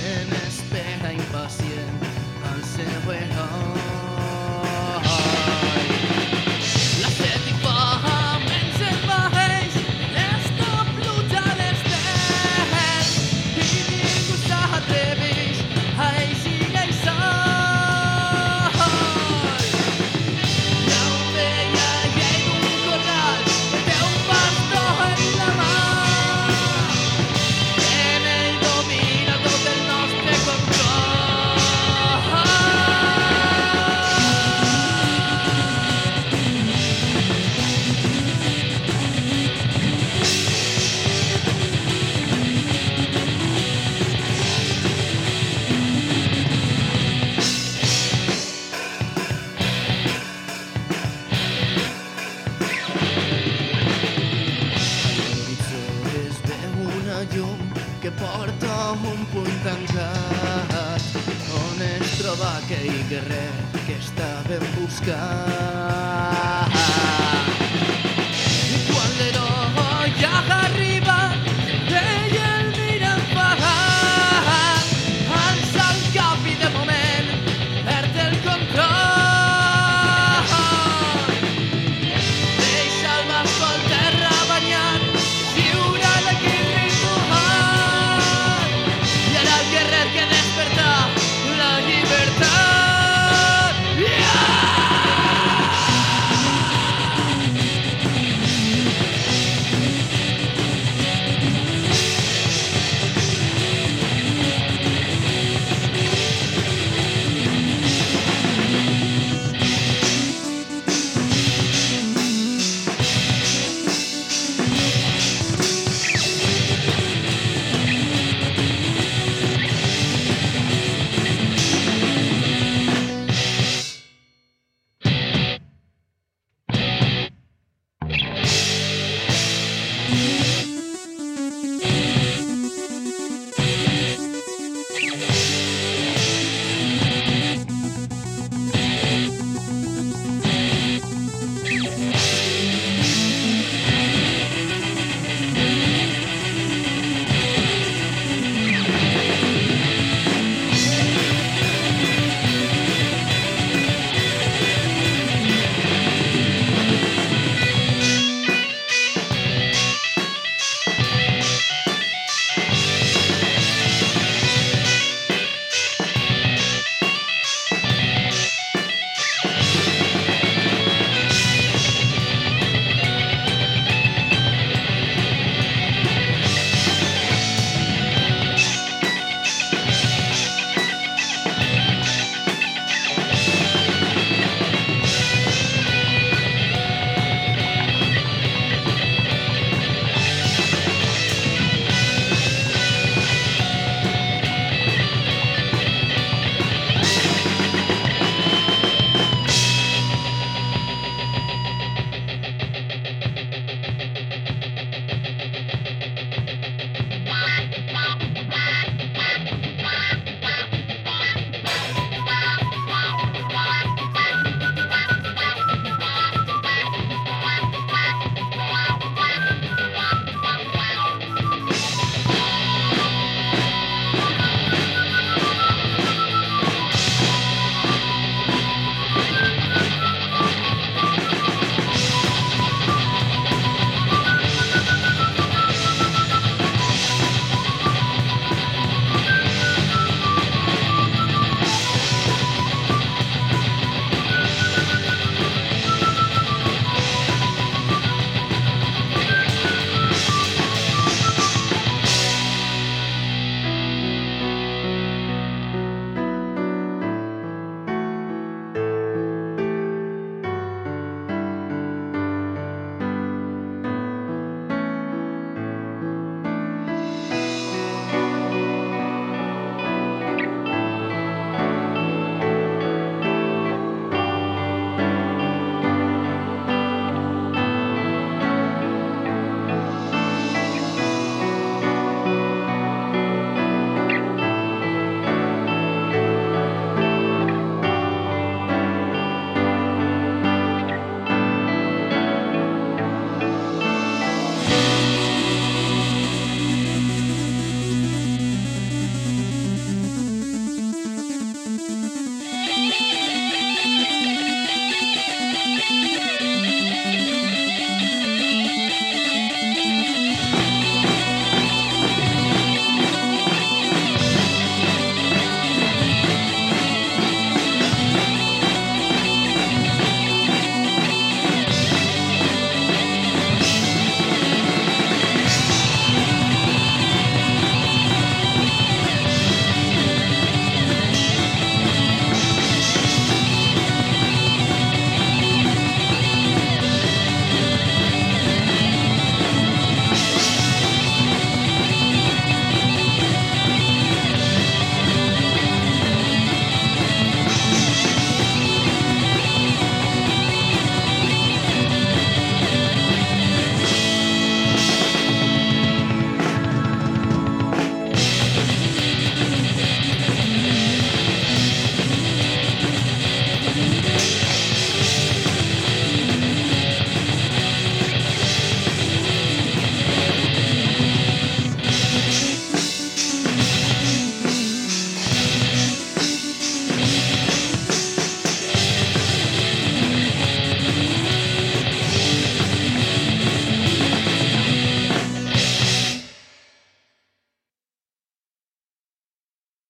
dancing una llum que porta amb un punt tancat. On es troba aquell guerrer que està ben buscat?